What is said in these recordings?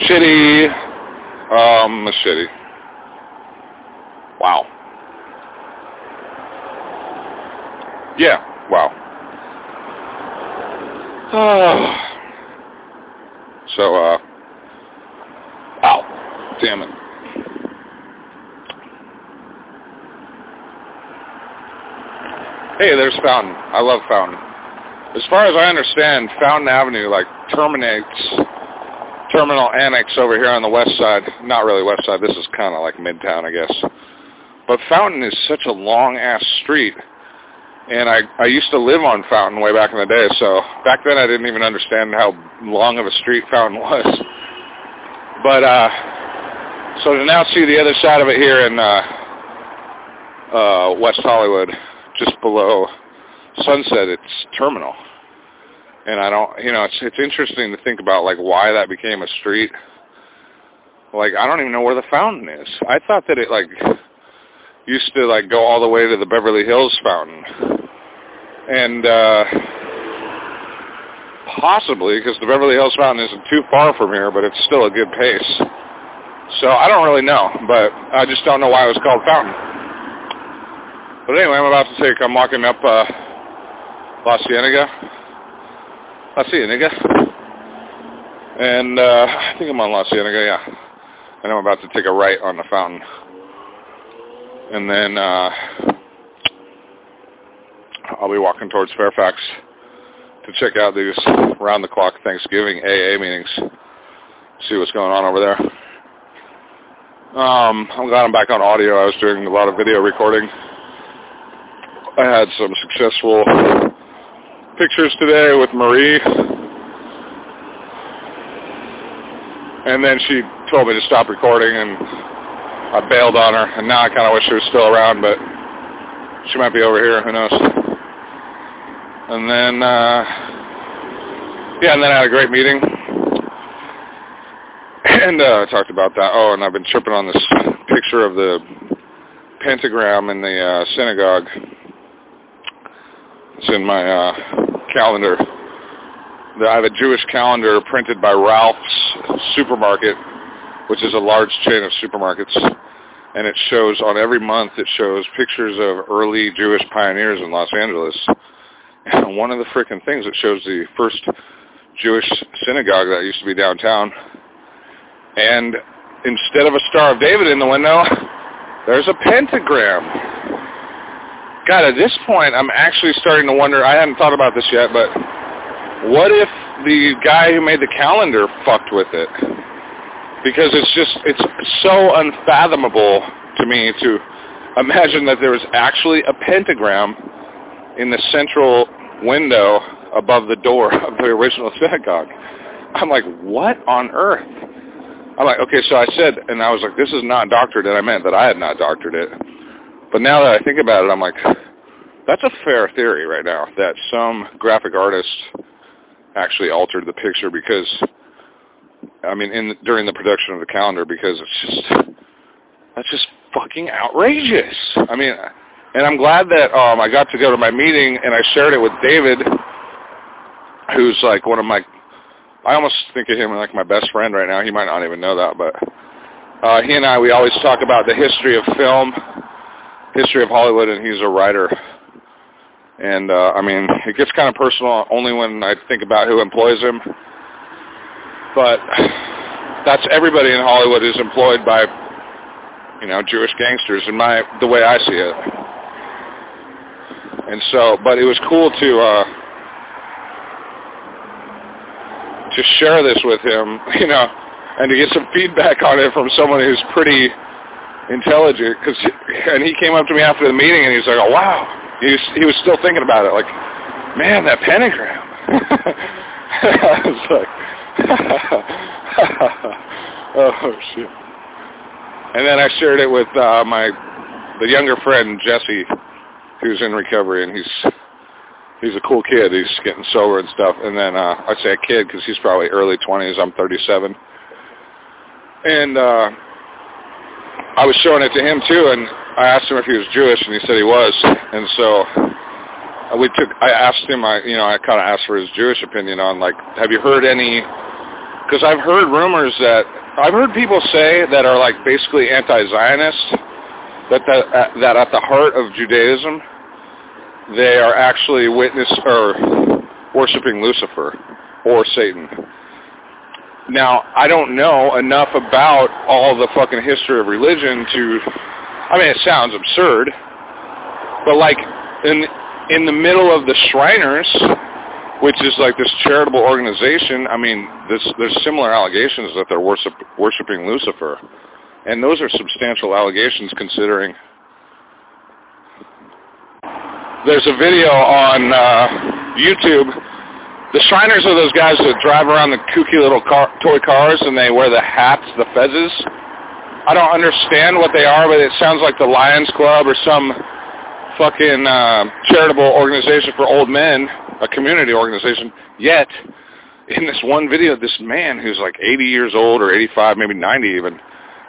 Shitty. Um, shitty. Wow. Yeah, wow. so, uh, wow. Damn it. Hey, there's Fountain. I love Fountain. As far as I understand, Fountain Avenue, like, terminates Terminal Annex over here on the west side. Not really west side. This is kind of like midtown, I guess. But Fountain is such a long-ass street. And I, I used to live on Fountain way back in the day, so back then I didn't even understand how long of a street Fountain was. But, uh, so to now see the other side of it here in, uh, uh, West Hollywood, just below Sunset, it's Terminal and I don't, you know, it's it's interesting to think about like why that became a street. Like I don't even know where the fountain is. I thought that it like used to like go all the way to the Beverly Hills fountain, and uh possibly because the Beverly Hills fountain isn't too far from here, but it's still a good pace. So I don't really know, but I just don't know why it was called fountain. But anyway, I'm about to take, I'm walking up uh, La Cienega You, nigga. And uh, I think I'm on La Cienega, yeah. And I'm about to take a right on the fountain. And then uh, I'll be walking towards Fairfax to check out these round-the-clock Thanksgiving AA meetings, see what's going on over there. Um, I'm glad I'm back on audio. I was doing a lot of video recording. I had some successful pictures today with Marie. And then she told me to stop recording, and I bailed on her. And now I kind of wish she was still around, but she might be over here. Who knows? And then, uh, yeah, and then I had a great meeting. And uh, I talked about that. Oh, and I've been tripping on this picture of the pentagram in the uh, synagogue. It's in my uh, calendar. I have a Jewish calendar printed by Ralph's Supermarket, which is a large chain of supermarkets. And it shows, on every month, it shows pictures of early Jewish pioneers in Los Angeles. And one of the freaking things, it shows the first Jewish synagogue that used to be downtown. And instead of a Star of David in the window, there's a pentagram. God, at this point, I'm actually starting to wonder. I hadn't thought about this yet, but what if the guy who made the calendar fucked with it? Because it's just, it's so unfathomable to me to imagine that there was actually a pentagram in the central window above the door of the original synagogue. I'm like, what on earth? I'm like, okay, so I said, and I was like, this is not doctored, and I meant that I had not doctored it. But now that I think about it, I'm like, that's a fair theory right now, that some graphic artist actually altered the picture because, I mean, in during the production of the calendar because it's just, that's just fucking outrageous. I mean, and I'm glad that um, I got to go to my meeting and I shared it with David, who's like one of my, I almost think of him like my best friend right now. He might not even know that, but uh, he and I, we always talk about the history of film history of Hollywood, and he's a writer. And uh, I mean, it gets kind of personal only when I think about who employs him. But that's everybody in Hollywood is employed by, you know, Jewish gangsters, in my the way I see it. And so, but it was cool to uh, to share this with him, you know, and to get some feedback on it from someone who's pretty intelligent because and he came up to me after the meeting and he was like oh wow. He was he was still thinking about it like man that pentagram. I was like oh shit and then I shared it with uh my the younger friend Jesse who's in recovery and he's he's a cool kid. He's getting sober and stuff. And then uh I say a kid because he's probably early 20s I'm 37 and uh I was showing it to him too, and I asked him if he was Jewish, and he said he was. And so uh, we took. I asked him. I you know I kind of asked for his Jewish opinion on like, have you heard any because I've heard rumors that I've heard people say that are like basically anti-Zionist that that, uh, that at the heart of Judaism they are actually witness or worshiping Lucifer or Satan. Now, I don't know enough about all the fucking history of religion to I mean it sounds absurd, but like in in the middle of the Shriners, which is like this charitable organization, I mean, this, there's similar allegations that they're worship, worshiping Lucifer. And those are substantial allegations considering there's a video on uh, YouTube. The Shriners are those guys that drive around the kooky little car, toy cars and they wear the hats, the fezzes. I don't understand what they are, but it sounds like the Lions Club or some fucking uh, charitable organization for old men, a community organization. Yet, in this one video, this man who's like 80 years old or 85, maybe 90 even,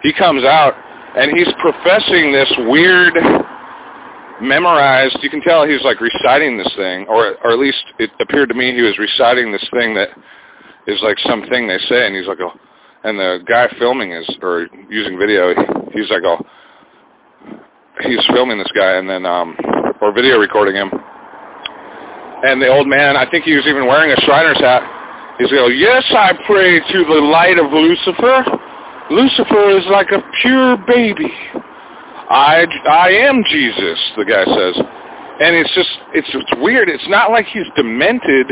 he comes out and he's professing this weird memorized, you can tell he's like reciting this thing, or, or at least it appeared to me he was reciting this thing that is like something they say, and he's like, oh, and the guy filming is, or using video, he's like, oh, he's filming this guy and then um or video recording him. And the old man, I think he was even wearing a Shriner's hat. He's going, "Yes, I pray to the light of Lucifer. Lucifer is like a pure baby. I I am Jesus," the guy says. And it's just it's it's weird. It's not like he's demented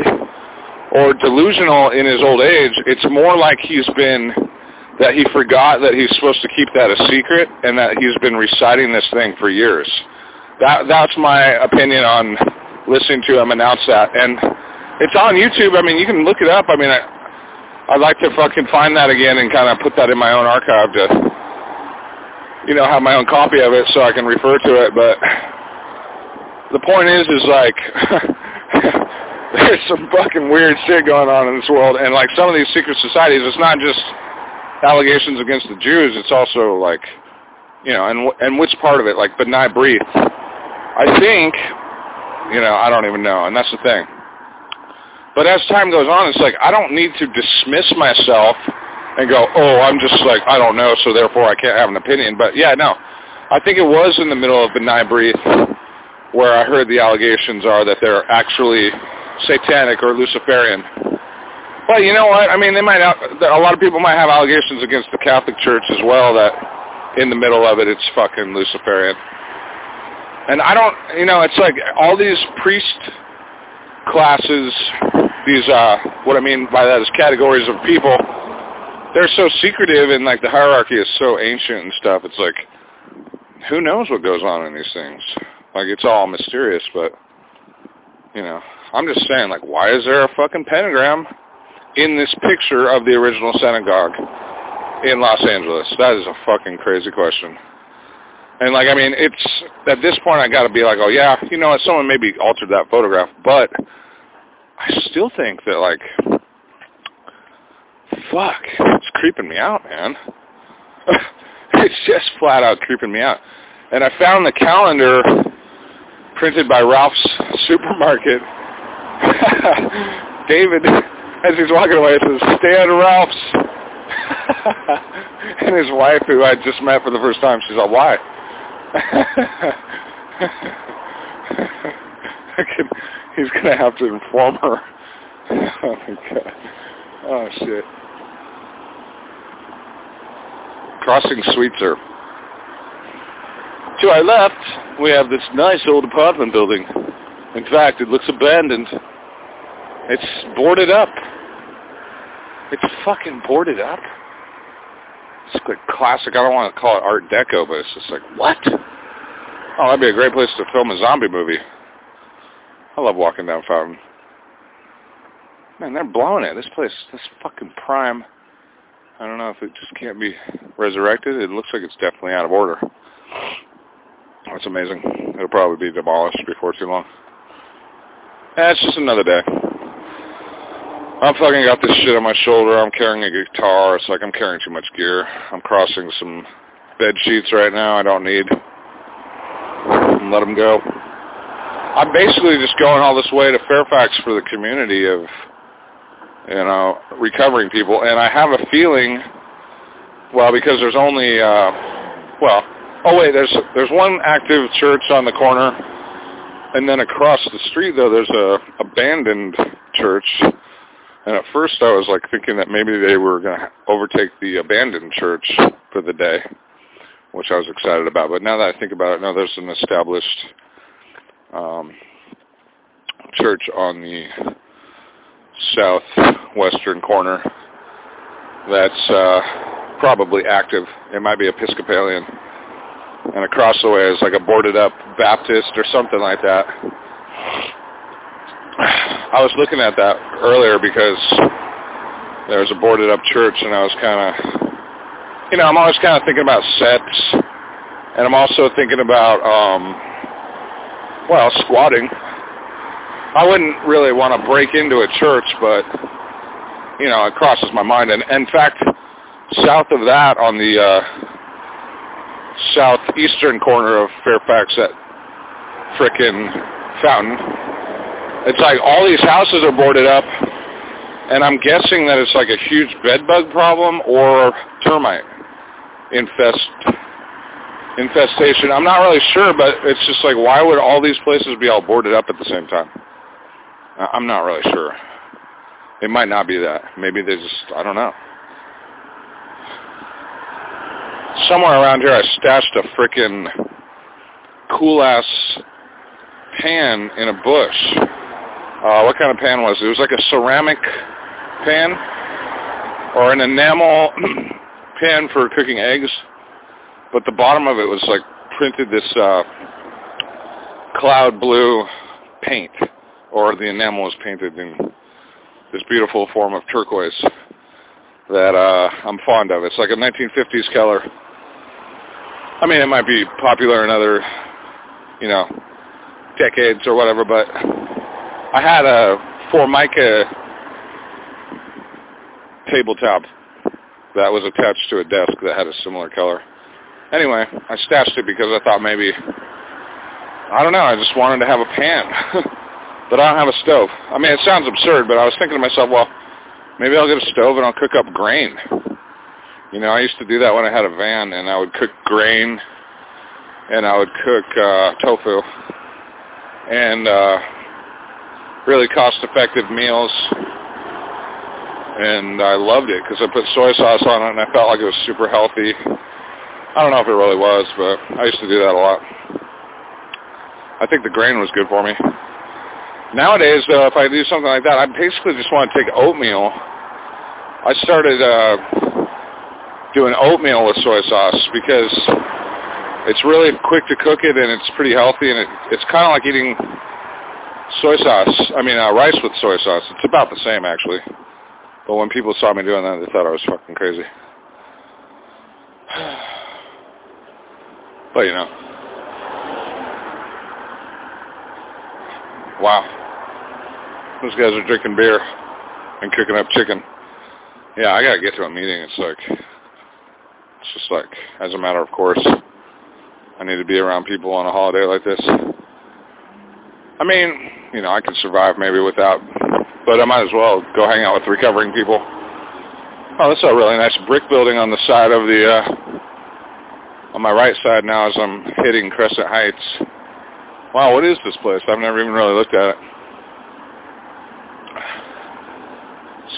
or delusional in his old age. It's more like he's been that he forgot that he's supposed to keep that a secret and that he's been reciting this thing for years. That that's my opinion on listening to him announce that. And it's on YouTube. I mean, you can look it up. I mean, I, I'd like to fucking find that again and kind of put that in my own archive to, you know, have my own copy of it so I can refer to it. But the point is, is like, there's some fucking weird shit going on in this world. And like some of these secret societies, it's not just allegations against the Jews, it's also like, you know, and and which part of it, like B'nai B'rith. I think, you know, I don't even know, and that's the thing. But as time goes on, it's like I don't need to dismiss myself and go, oh, I'm just like I don't know, so therefore I can't have an opinion. But yeah, no, I think it was in the middle of B'nai B'rith where I heard the allegations are that they're actually satanic or Luciferian. Well, you know what? I mean, they might. A lot of people might have allegations against the Catholic Church as well. That in the middle of it, it's fucking Luciferian. And I don't, you know, it's like all these priest classes, these, uh, what I mean by that is categories of people. They're so secretive and like the hierarchy is so ancient and stuff. It's like, who knows what goes on in these things? Like it's all mysterious, but you know, I'm just saying, like, why is there a fucking pentagram in this picture of the original synagogue in Los Angeles? That is a fucking crazy question. And like, I mean, it's at this point I got to be like, oh yeah, you know what? Someone maybe altered that photograph, but I still think that like, fuck, it's creeping me out, man. it's just flat out creeping me out. And I found the calendar printed by Ralph's Supermarket. David as he's walking away, says, Stan Ralph's. and his wife, who I just met for the first time, she's like, why? he's going to have to inform her. oh, my God. Oh, shit. Crossing Sweetzer. To our left, we have this nice old apartment building. In fact, it looks abandoned. It's boarded up. It's fucking boarded up. It's like classic. I don't want to call it Art Deco, but it's just like, what? Oh, that'd be a great place to film a zombie movie. I love walking down Fountain. Man, they're blowing it. This place, this fucking prime. I don't know if it just can't be resurrected. It looks like it's definitely out of order. That's amazing. It'll probably be demolished before too long. Eh, it's just another day. I'm fucking got this shit on my shoulder. I'm carrying a guitar. It's like I'm carrying too much gear. I'm crossing some bed sheets right now I don't need. Let them go. I'm basically just going all this way to Fairfax for the community of you know, recovering people. And I have a feeling, well, because there's only, uh, well, oh wait, there's there's one active church on the corner, and then across the street though there's a abandoned church. And at first I was like thinking that maybe they were going to overtake the abandoned church for the day, which I was excited about. But now that I think about it, no, there's an established um, church on the southwestern corner that's uh, probably active. It might be Episcopalian. And across the way is like a boarded up Baptist or something like that. I was looking at that earlier because there was a boarded up church and I was kind of, you know, I'm always kind of thinking about sets and I'm also thinking about, um, well, squatting I wouldn't really want to break into a church, but you know, it crosses my mind. And, in fact, south of that, on the uh, southeastern corner of Fairfax, at frickin' Fountain, it's like all these houses are boarded up, and I'm guessing that it's like a huge bed bug problem or termite infest infestation. I'm not really sure, but it's just like, why would all these places be all boarded up at the same time? I'm not really sure. It might not be that. Maybe they just, I don't know. Somewhere around here I stashed a frickin' cool-ass pan in a bush. Uh, what kind of pan was it? It was like a ceramic pan or an enamel pan for cooking eggs. But the bottom of it was like printed this uh, cloud blue paint or the enamel was painted in this beautiful form of turquoise that uh, I'm fond of. It's like a 1950s color. I mean, it might be popular in other, you know, decades or whatever, but I had a Formica tabletop that was attached to a desk that had a similar color. Anyway, I stashed it because I thought maybe, I don't know, I just wanted to have a pan. but I don't have a stove. I mean, it sounds absurd, but I was thinking to myself, well, maybe I'll get a stove and I'll cook up grain. You know, I used to do that when I had a van, and I would cook grain, and I would cook uh, tofu, and uh, really cost-effective meals. And I loved it because I put soy sauce on it, and I felt like it was super healthy. I don't know if it really was, but I used to do that a lot. I think the grain was good for me. Nowadays, though, if I do something like that, I basically just want to take oatmeal. I started uh, doing oatmeal with soy sauce because it's really quick to cook it and it's pretty healthy and it, it's kind of like eating soy sauce. I mean, uh, rice with soy sauce. It's about the same, actually. But when people saw me doing that, they thought I was fucking crazy. but, you know. Wow. Those guys are drinking beer and cooking up chicken. Yeah, I gotta get to a meeting. It's like, it's just like, as a matter of course, I need to be around people on a holiday like this. I mean, you know, I can survive maybe without, but I might as well go hang out with recovering people. Oh, that's a really nice brick building on the side of the, uh, on my right side now as I'm hitting Crescent Heights. Wow, what is this place? I've never even really looked at it.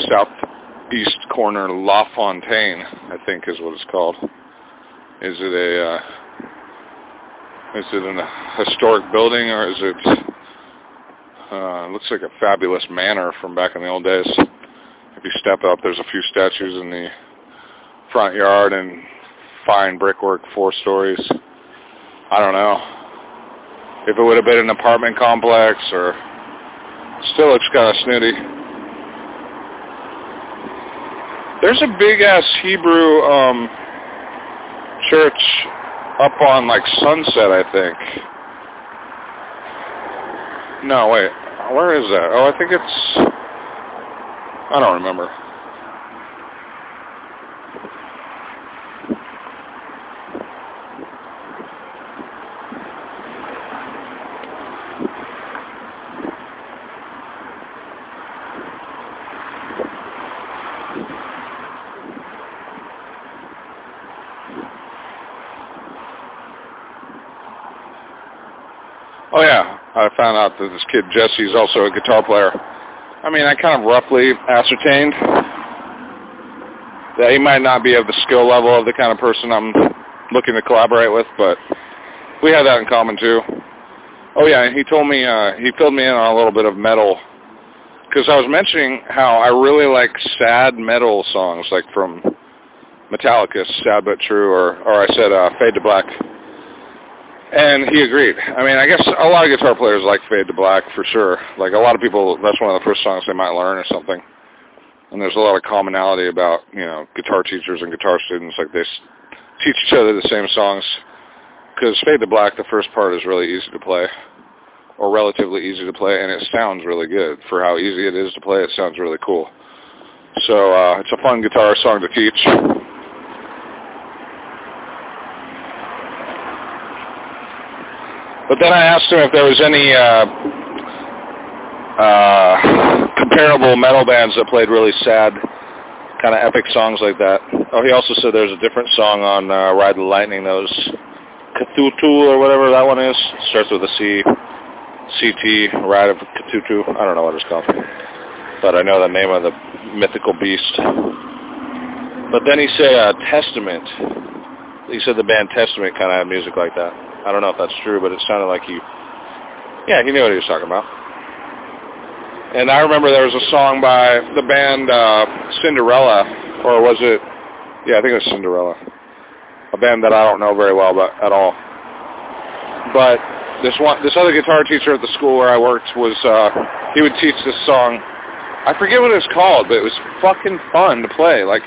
Southeast corner La Fontaine, I think is what it's called. Is it a uh, is it a historic building or is it uh, looks like a fabulous manor from back in the old days. If you step up, there's a few statues in the front yard and fine brickwork, four stories. I don't know if it would have been an apartment complex or still looks kind of snooty. There's a big ass Hebrew um, church up on like Sunset, I think. No, wait. Where is that? Oh, I think it's. I don't remember. Oh yeah, I found out that this kid Jesse is also a guitar player. I mean, I kind of roughly ascertained that he might not be of the skill level of the kind of person I'm looking to collaborate with, but we have that in common too. Oh yeah, he told me uh, he filled me in on a little bit of metal because I was mentioning how I really like sad metal songs, like from Metallica, "Sad but True," or or I said uh, "Fade to Black." And he agreed. I mean, I guess a lot of guitar players like Fade to Black for sure. Like a lot of people, that's one of the first songs they might learn or something. And there's a lot of commonality about, you know, guitar teachers and guitar students. Like they teach each other the same songs. Because Fade to Black, the first part is really easy to play, or relatively easy to play, and it sounds really good. For how easy it is to play, it sounds really cool. So uh, it's a fun guitar song to teach. But then I asked him if there was any uh, uh, comparable metal bands that played really sad, kind of epic songs like that. Oh, he also said there's a different song on uh, Ride the Lightning, those Cthulhu or whatever that one is. It starts with a C, CT, Ride of Cthulhu. I don't know what it's called. But I know the name of the mythical beast. But then he said uh, Testament. He said the band Testament kind of had music like that. I don't know if that's true, but it sounded like he, yeah, he knew what he was talking about. And I remember there was a song by the band uh, Cinderella, or was it? Yeah, I think it was Cinderella, a band that I don't know very well, but at all. But this one, this other guitar teacher at the school where I worked was, uh, he would teach this song. I forget what it was called, but it was fucking fun to play. Like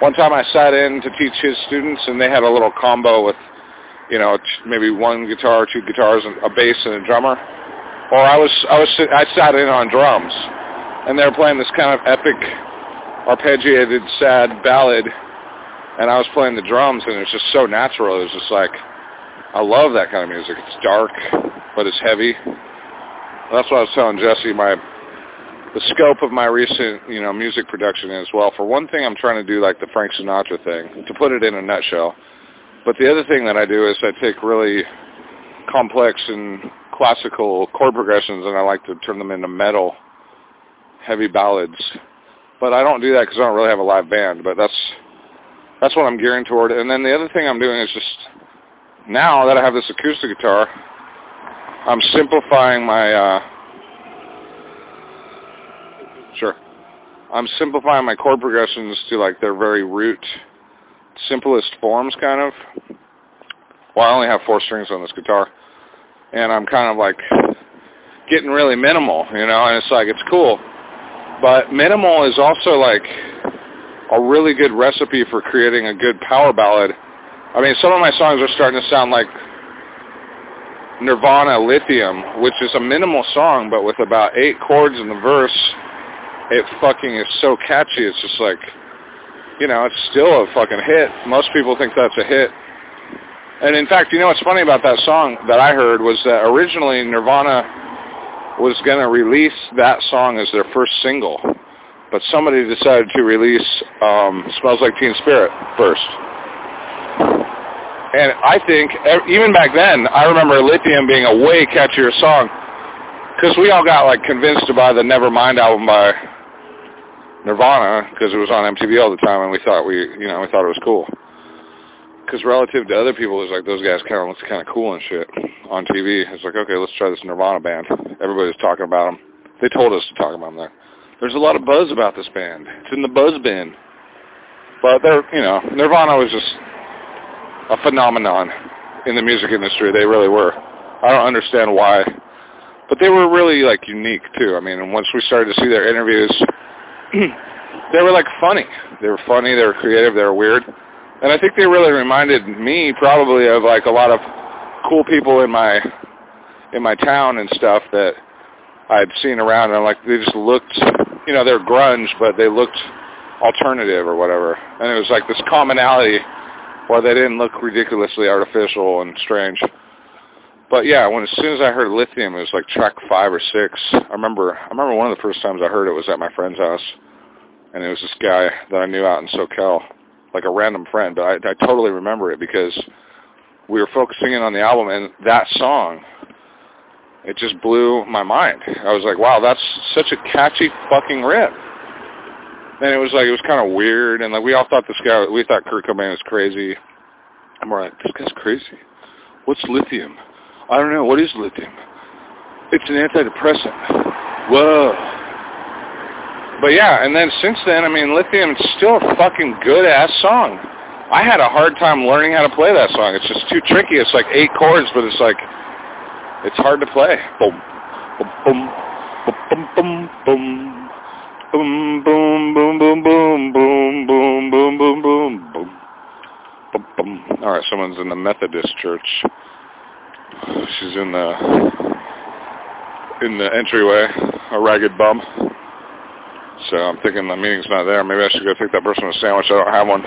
one time I sat in to teach his students, and they had a little combo with you know, maybe one guitar, two guitars, and a bass and a drummer. Or I was, I was, I sat in on drums, and they were playing this kind of epic, arpeggiated, sad ballad, and I was playing the drums, and it was just so natural. It was just like, I love that kind of music. It's dark, but it's heavy. That's what I was telling Jesse. My the scope of my recent, you know, music production is well. For one thing, I'm trying to do like the Frank Sinatra thing. To put it in a nutshell, but the other thing that I do is I take really complex and classical chord progressions and I like to turn them into metal, heavy ballads. But I don't do that because I don't really have a live band. But that's that's what I'm gearing toward. And then the other thing I'm doing is just now that I have this acoustic guitar, I'm simplifying my. Uh, sure. I'm simplifying my chord progressions to like their very root simplest forms, kind of. Well, I only have four strings on this guitar, and I'm kind of like getting really minimal, you know, and it's like, it's cool. But minimal is also like a really good recipe for creating a good power ballad. I mean, some of my songs are starting to sound like Nirvana Lithium, which is a minimal song, but with about eight chords in the verse, it fucking is so catchy. It's just like, you know, it's still a fucking hit. Most people think that's a hit. And in fact, you know what's funny about that song that I heard was that originally Nirvana was going to release that song as their first single, but somebody decided to release um, "Smells Like Teen Spirit" first. And I think even back then, I remember Lithium being a way catchier song because we all got like convinced to buy the Nevermind album by Nirvana because it was on MTV all the time, and we thought we, you know, we thought it was cool. Because relative to other people, it was like those guys kind of looked kind of cool and shit on TV. It's like, okay, let's try this Nirvana band. Everybody's talking about them. They told us to talk about them there. There's a lot of buzz about this band. It's in the buzz bin. But they're, you know, Nirvana was just a phenomenon in the music industry. They really were. I don't understand why, but they were really like unique too. I mean, once we started to see their interviews they were like funny. They were funny. They were creative. They were weird, and I think they really reminded me probably of like a lot of cool people in my in my town and stuff that I'd seen around. And like they just looked, you know, they're grunge, but they looked alternative or whatever. And it was like this commonality where they didn't look ridiculously artificial and strange. But yeah, when as soon as I heard lithium, it was like track five or six. I remember I remember one of the first times I heard it was at my friend's house, and it was this guy that I knew out in SoCal, like a random friend. But I, I totally remember it because we were focusing in on the album, and that song it just blew my mind. I was like, wow, that's such a catchy fucking riff. And it was like, it was kind of weird, and like we all thought this guy, we thought Kurt Cobain was crazy. And we're like, this guy's crazy. What's lithium? I don't know. What is lithium? It's an antidepressant. Whoa. But yeah, and then since then, I mean, Lithium is still a fucking good-ass song. I had a hard time learning how to play that song. It's just too tricky. It's like eight chords, but it's like, it's hard to play. Boom, boom, boom, boom, boom, boom, boom, boom, boom, boom, boom, boom, boom, boom, boom, boom, boom, boom, boom. All right, someone's in the Methodist church. She's in the in the entryway, a ragged bum. So I'm thinking the meeting's not there. Maybe I should go take that person a sandwich. I don't have one.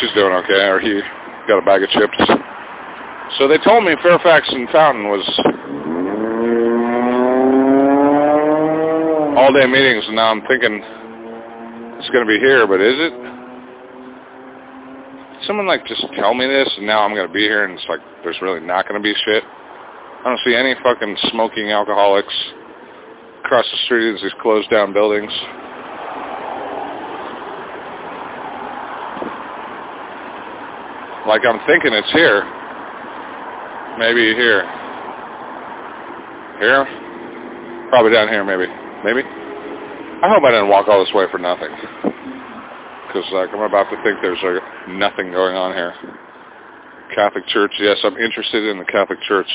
She's doing okay, or he got a bag of chips. So they told me Fairfax and Fountain was all-day meetings, and now I'm thinking it's going to be here, but is it? Someone like just tell me this, and now I'm going to be here, and it's like there's really not going to be shit. I don't see any fucking smoking alcoholics across the street is these closed down buildings. Like I'm thinking it's here. Maybe here. Here? Probably down here maybe. Maybe? I hope I didn't walk all this way for nothing. Because like I'm about to think there's like nothing going on here. Catholic Church, yes, I'm interested in the Catholic Church.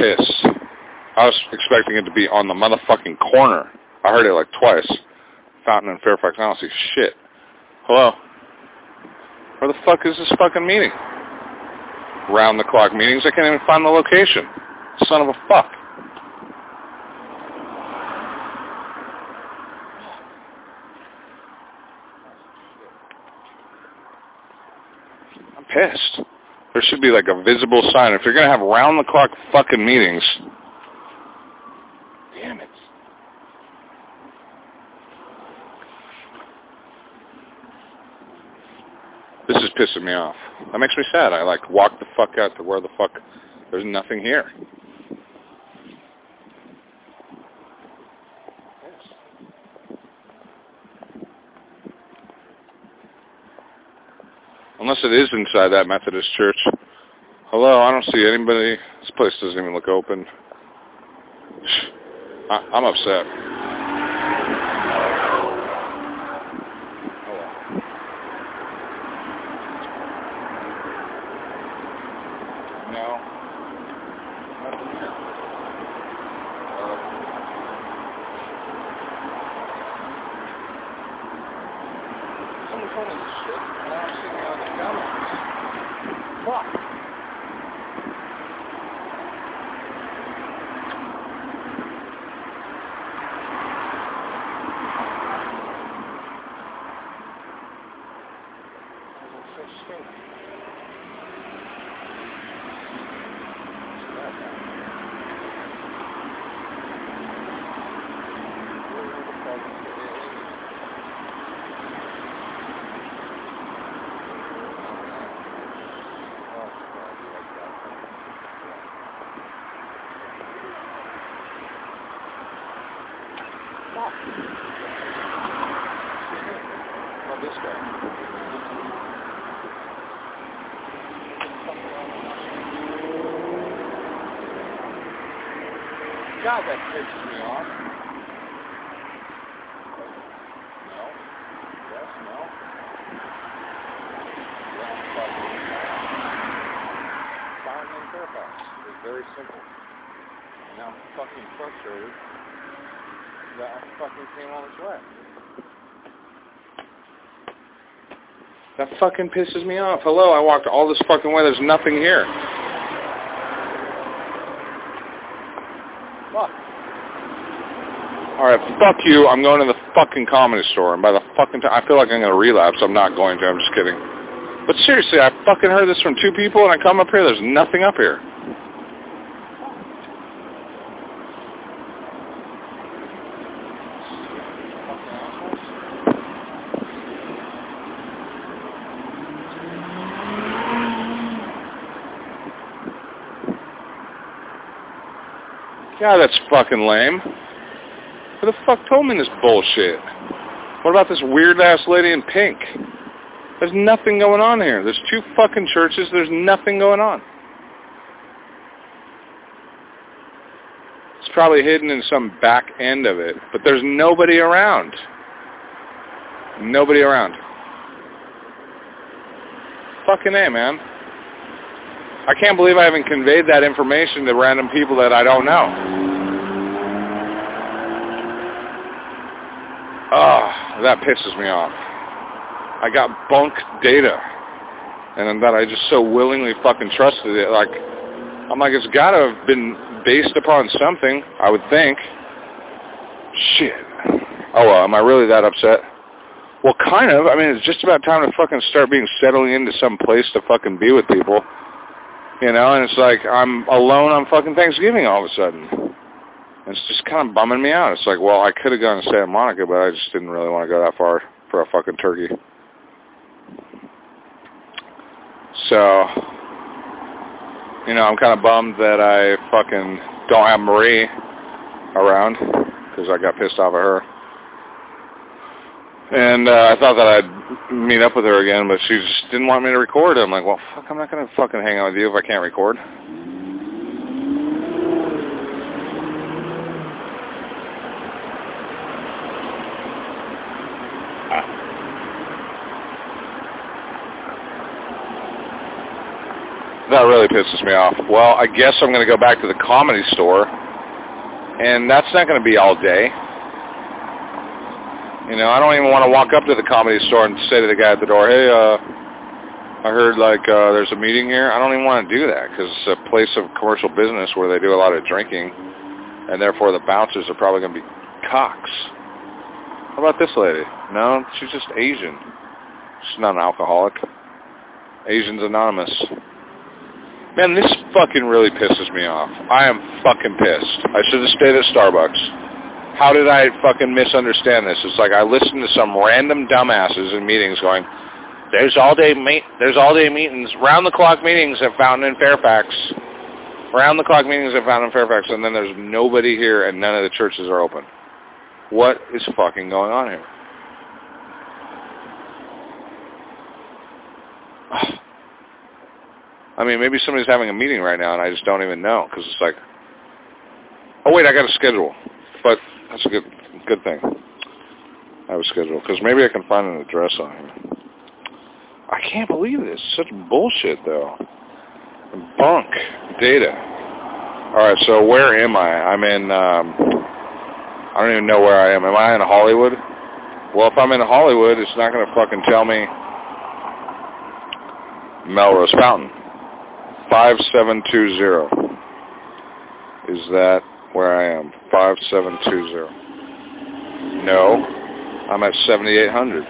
pissed. I was expecting it to be on the motherfucking corner. I heard it like twice. Fountain and Fairfax. I don't see shit. Hello? Where the fuck is this fucking meeting? Round the clock meetings. I can't even find the location. Son of a fuck. I'm pissed. There should be like a visible sign. If you're going to have round-the-clock fucking meetings, damn it. This is pissing me off. That makes me sad. I like walk the fuck out to where the fuck there's nothing here. Unless it is inside that Methodist church. Hello, I don't see anybody. This place doesn't even look open. I, I'm upset. God, that pisses me off. No. Yes, no. Fountain in Fairfax. It's very simple. And I'm fucking frustrated that I fucking came all this way. That fucking pisses me off. Hello, I walked all this fucking way. There's nothing here. All right, fuck you. I'm going to the fucking comedy store, and by the fucking time, I feel like I'm going to relapse. I'm not going to. I'm just kidding. But seriously, I fucking heard this from two people, and I come up here, there's nothing up here. Yeah, that's fucking lame. Who the fuck told me this bullshit? What about this weird-ass lady in pink? There's nothing going on here. There's two fucking churches. There's nothing going on. It's probably hidden in some back end of it, but there's nobody around. Nobody around. Fucking A, man. I can't believe I haven't conveyed that information to random people that I don't know. Oh, that pisses me off. I got bunk data, and that I just so willingly fucking trusted it. Like, I'm like, it's got to have been based upon something, I would think. Shit. Oh, well, am I really that upset? Well, kind of. I mean, it's just about time to fucking start being settling into some place to fucking be with people. You know, and it's like I'm alone on fucking Thanksgiving all of a sudden. And it's just kind of bumming me out. It's like, well, I could have gone to Santa Monica, but I just didn't really want to go that far for a fucking turkey. So, you know, I'm kind of bummed that I fucking don't have Marie around because I got pissed off at her. And uh, I thought that I'd meet up with her again, but she just didn't want me to record. I'm like, well, fuck, I'm not going to fucking hang out with you if I can't record. That really pisses me off. Well, I guess I'm going to go back to the comedy store, and that's not going to be all day. You know, I don't even want to walk up to the comedy store and say to the guy at the door, hey, uh, I heard like uh, there's a meeting here. I don't even want to do that because it's a place of commercial business where they do a lot of drinking, and therefore the bouncers are probably going to be cocks. How about this lady? No, she's just Asian. She's not an alcoholic. Asians Anonymous. Man, this fucking really pisses me off. I am fucking pissed. I should have stayed at Starbucks. How did I fucking misunderstand this? It's like I listened to some random dumbasses in meetings going, there's all day meet, there's all day meetings, round the clock meetings at Fountain in Fairfax, round the clock meetings at Fountain in Fairfax, and then there's nobody here and none of the churches are open. What is fucking going on here? I mean, maybe somebody's having a meeting right now and I just don't even know because it's like, oh wait, I got a schedule. But that's a good good thing. I have a schedule because maybe I can find an address on here. I can't believe this. Such bullshit, though. Bunk data. All right, so where am I? I'm in. Um, I don't even know where I am. Am I in Hollywood? Well, if I'm in Hollywood, it's not going to fucking tell me Melrose Fountain. 5720. Is that where I am? 5720. No, I'm at 7800.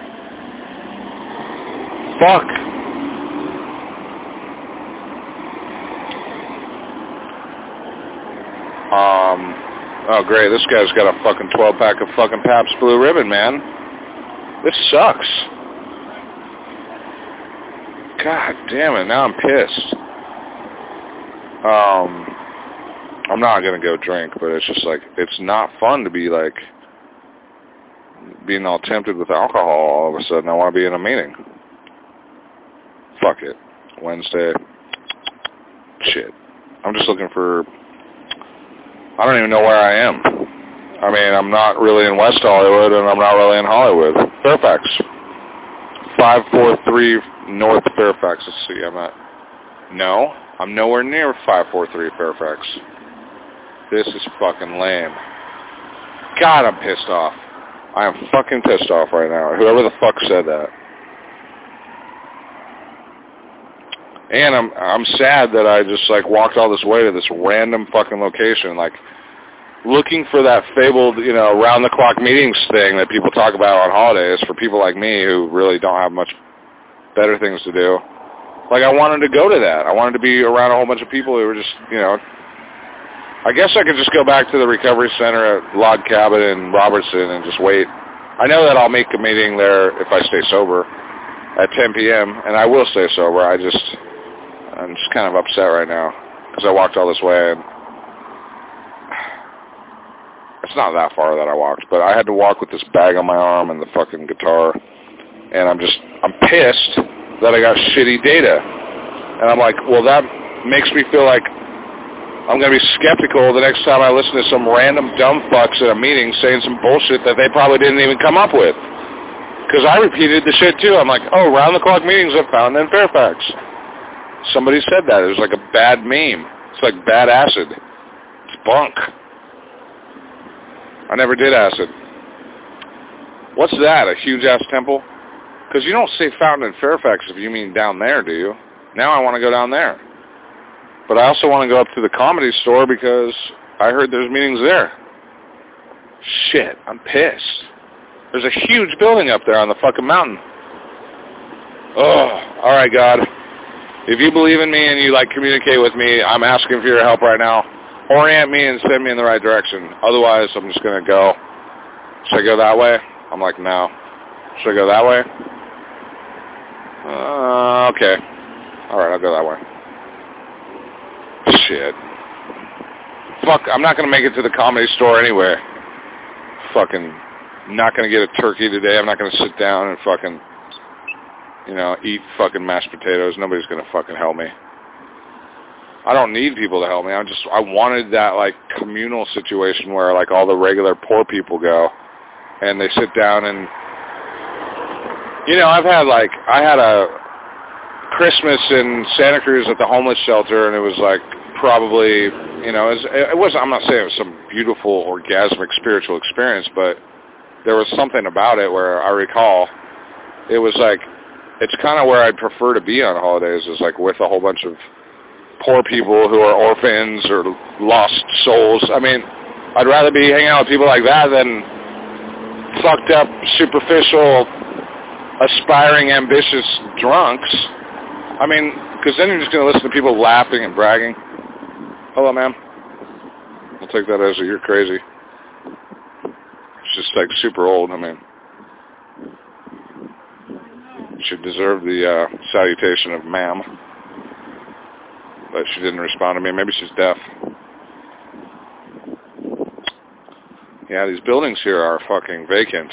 Fuck. Um, oh great, this guy's got a fucking 12 pack of fucking Pabst Blue Ribbon, man. This sucks. God damn it, now I'm pissed. Um, I'm not gonna go drink, but it's just like it's not fun to be like being all tempted with alcohol all of a sudden. I want to be in a meeting. Fuck it. Wednesday. Shit. I'm just looking for. I don't even know where I am. I mean, I'm not really in West Hollywood, and I'm not really in Hollywood. Fairfax. 543 North Fairfax. Let's see, I'm at... No, I'm nowhere near 543 Fairfax. This is fucking lame. God, I'm pissed off. I am fucking pissed off right now. Whoever the fuck said that. And I'm I'm sad that I just like walked all this way to this random fucking location, like looking for that fabled, you know, round the clock meetings thing that people talk about on holidays for people like me who really don't have much better things to do. Like I wanted to go to that. I wanted to be around a whole bunch of people who were just, you know, I guess I could just go back to the recovery center at Log Cabin in Robertson and just wait. I know that I'll make a meeting there if I stay sober at 10 p.m. and I will stay sober. I just, I'm just kind of upset right now because I walked all this way and it's not that far that I walked, but I had to walk with this bag on my arm and the fucking guitar, and I'm just, I'm pissed that I got shitty data. And I'm like, well, that makes me feel like I'm going to be skeptical the next time I listen to some random dumb fucks at a meeting saying some bullshit that they probably didn't even come up with. Because I repeated the shit too. I'm like, oh, round-the-clock meetings are found in Fairfax. Somebody said that. It was like a bad meme. It's like bad acid. It's bunk. I never did acid. What's that, a huge-ass temple? Because you don't say fountain in Fairfax if you mean down there, do you? Now I want to go down there. But I also want to go up to the comedy store because I heard there's meetings there. Shit, I'm pissed. There's a huge building up there on the fucking mountain. Oh, all right, God. If you believe in me and you like communicate with me, I'm asking for your help right now orient me and send me in the right direction. Otherwise, I'm just going to go. Should I go that way? I'm like, no. Should I go that way? Uh, okay. All right, I'll go that way. Shit. Fuck, I'm not going to make it to the comedy store anyway. Fucking not going to get a turkey today. I'm not going to sit down and fucking, you know, eat fucking mashed potatoes. Nobody's going to fucking help me. I don't need people to help me. I just I wanted that like communal situation where like all the regular poor people go and they sit down and you know, I've had like I had a Christmas in Santa Cruz at the homeless shelter and it was like probably, you know, it, was, it wasn't I'm not saying it was some beautiful orgasmic spiritual experience, but there was something about it where I recall it was like it's kind of where I'd prefer to be on holidays is like with a whole bunch of poor people who are orphans or lost souls. I mean, I'd rather be hanging out with people like that than fucked up, superficial, aspiring, ambitious drunks. I mean, because then you're just going to listen to people laughing and bragging. Hello, ma'am. I'll take that as a you're crazy. It's just like super old. I mean, should deserve the uh, salutation of ma'am but she didn't respond to me. Maybe she's deaf. Yeah, these buildings here are fucking vacant.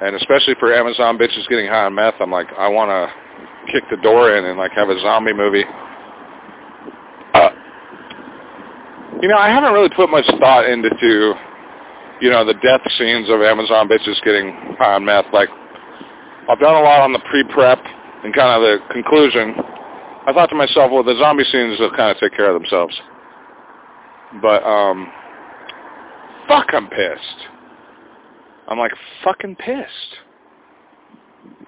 And especially for Amazon bitches getting high on meth, I'm like, I want to kick the door in and like have a zombie movie. Uh, you know, I haven't really put much thought into, you know, the death scenes of Amazon bitches getting high on meth. Like, I've done a lot on the pre-prep and kind of the conclusion I thought to myself, well, the zombie scenes will kind of take care of themselves. But, um, fuck, I'm pissed. I'm like fucking pissed.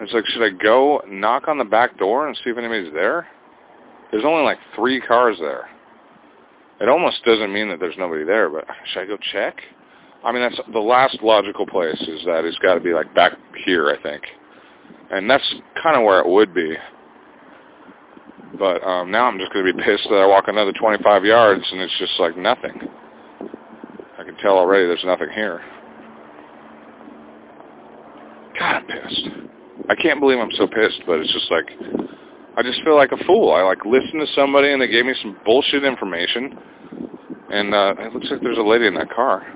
It's like, should I go knock on the back door and see if anybody's there? There's only like three cars there. It almost doesn't mean that there's nobody there, but should I go check? I mean, that's the last logical place is that it's got to be like back here, I think. And that's kind of where it would be. But um, now I'm just going to be pissed that I walk another 25 yards and it's just like nothing. I can tell already there's nothing here. God, I'm pissed. I can't believe I'm so pissed, but it's just like, I just feel like a fool. I like listened to somebody and they gave me some bullshit information. And uh, it looks like there's a lady in that car.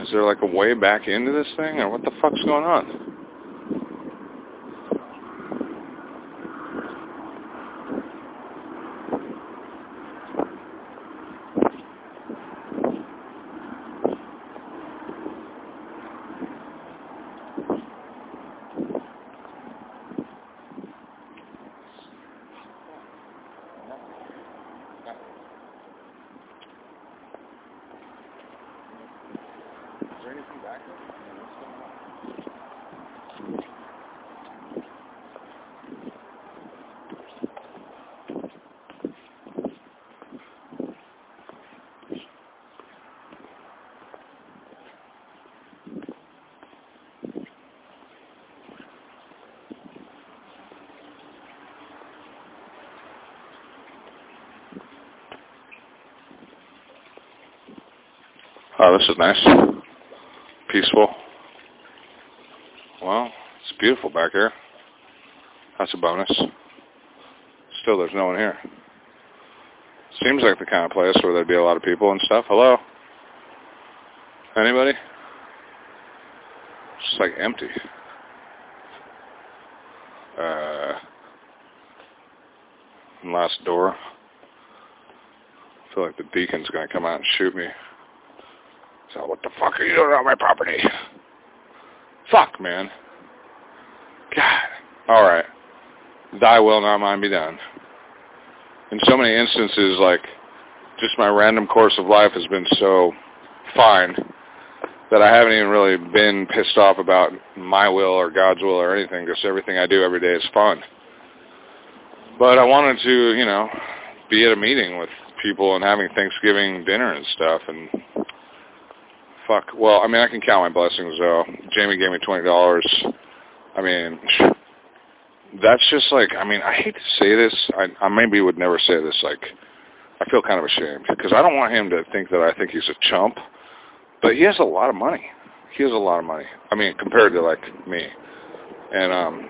Is there like a way back into this thing or what the fuck's going on? This is nice. Peaceful. Well, it's beautiful back here. That's a bonus. Still, there's no one here. Seems like the kind of place where there'd be a lot of people and stuff. Hello? Anybody? It's like empty. Uh, last door. I feel like the deacon's going to come out and shoot me. So what the fuck are you doing on my property? Fuck, man. God. All right. Thy will, not mine, be done. In so many instances, like, just my random course of life has been so fine that I haven't even really been pissed off about my will or God's will or anything. Just everything I do every day is fun. But I wanted to, you know, be at a meeting with people and having Thanksgiving dinner and stuff. And fuck, well, I mean, I can count my blessings though. Jamie gave me twenty dollars. I mean, that's just like, I mean, I hate to say this. I, I maybe would never say this. Like, I feel kind of ashamed because I don't want him to think that I think he's a chump. But he has a lot of money. He has a lot of money. I mean, compared to like me. And um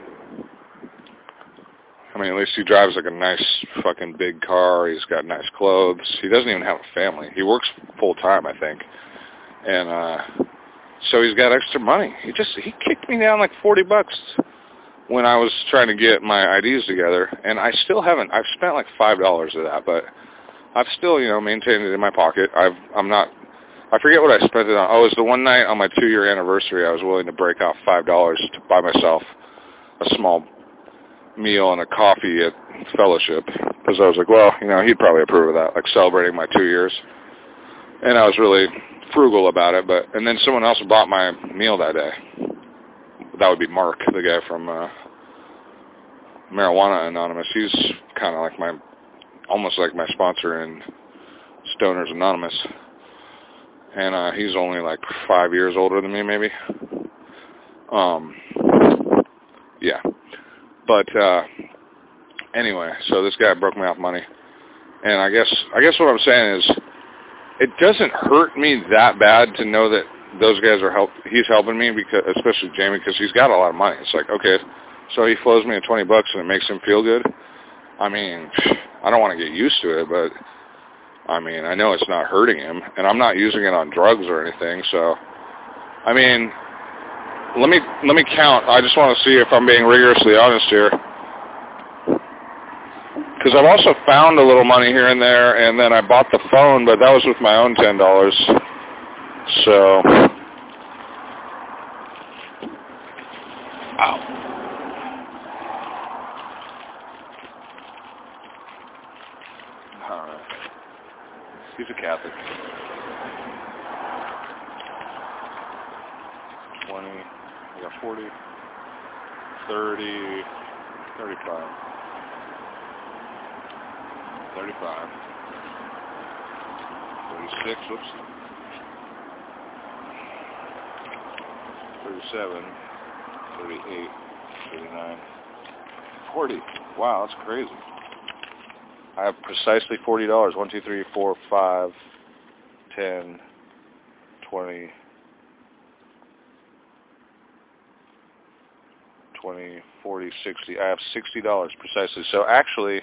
I mean, at least he drives like a nice fucking big car. He's got nice clothes. He doesn't even have a family. He works full time, I think. And uh so he's got extra money. He just he kicked me down like 40 bucks when I was trying to get my IDs together, and I still haven't. I've spent like five dollars of that, but I've still, you know, maintained it in my pocket. I've I'm not I forget what I spent it on. Oh, it was the one night on my two-year anniversary I was willing to break off $5 to buy myself a small meal and a coffee at Fellowship because I was like, well, you know, he'd probably approve of that, like celebrating my two years. And I was really frugal about it, but and then someone else bought my meal that day. That would be Mark, the guy from uh, Marijuana Anonymous. He's kind of like my, almost like my sponsor in Stoners Anonymous and uh, he's only like five years older than me, maybe. Um, yeah, but uh, anyway, so this guy broke me off money, and I guess I guess what I'm saying is, it doesn't hurt me that bad to know that those guys are help. He's helping me because, especially Jamie, because he's got a lot of money. It's like okay, so he flows me at twenty bucks and it makes him feel good. I mean, I don't want to get used to it, but I mean, I know it's not hurting him, and I'm not using it on drugs or anything. So, I mean, let me let me count. I just want to see if I'm being rigorously honest here, because I've also found a little money here and there, and then I bought the phone, but that was with my own ten dollars. So, wow. He's a Catholic. 20, we got 40, 30, 35, 35, 36, whoops, 37, 38, 39, 40. Wow, that's crazy. I have precisely forty dollars. One, two, three, four, five, ten, twenty, twenty, forty, sixty. I have sixty dollars precisely. So actually,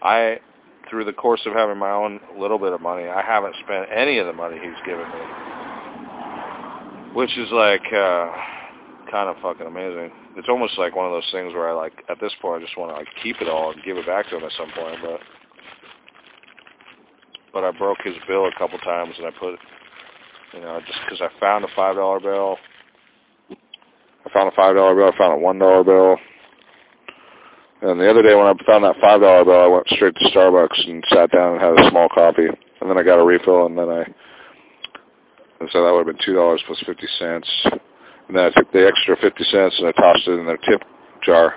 I, through the course of having my own little bit of money, I haven't spent any of the money he's given me, which is like. uh kind of fucking amazing. It's almost like one of those things where I like at this point I just want to like keep it all and give it back to him at some point, but but I broke his bill a couple times and I put you know just because I found a five dollar bill. I found a five dollar bill. I found a one dollar bill. And the other day when I found that five dollar bill, I went straight to Starbucks and sat down and had a small coffee, and then I got a refill, and then I, and so that would have been two dollars plus fifty cents. And then I took the extra 50 cents and I tossed it in their tip jar.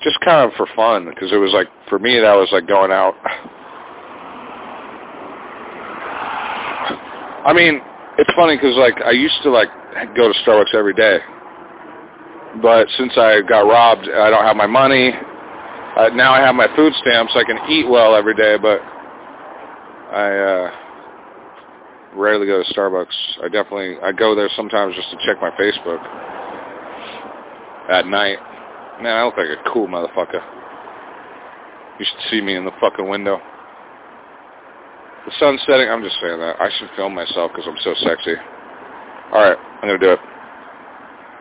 Just kind of for fun, because it was like, for me, that was like going out. I mean, it's funny because like I used to like go to Starbucks every day, but since I got robbed, I don't have my money. Uh, now I have my food stamps. I can eat well every day, but I uh rarely go to Starbucks. I definitely I go there sometimes just to check my Facebook at night. Man, I look like a cool motherfucker. You should see me in the fucking window. The sun's setting. I'm just saying that. I should film myself because I'm so sexy. All right, I'm gonna do it.